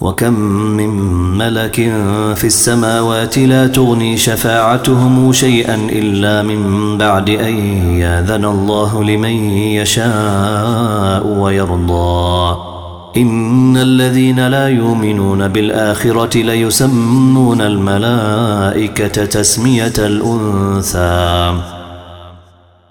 وكم من ملك في السماوات لا تغني شفاعتهم شيئا إلا من بعد أن ياذن الله لمن يشاء ويرضى. إن الذين لا يؤمنون بالآخرة ليسمون الملائكة تسمية الأنثى.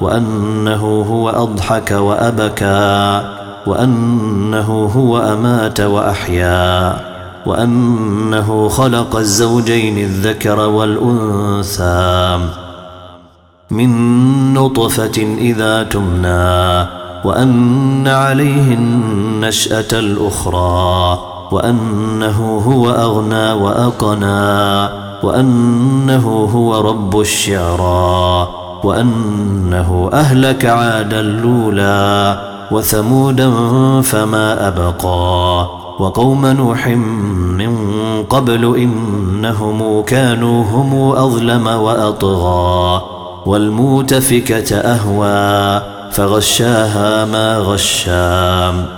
وأنه هو أضحك وأبكى وأنه هو أمات وأحيا وأنه خلق الزوجين الذكر والأنثى. من نطفة إذا تمنى وأن عليه النشأة الأخرى وأنه هو أغنى وأقنى وأنه هو رب الشعرى. وأنه أهلك عاد الأولى وثمودا فما أبقى وقوم نوح من قبل إنهم كانوا هم أظلم وأطغى والموتفكة أهوى فغشاها ما غشام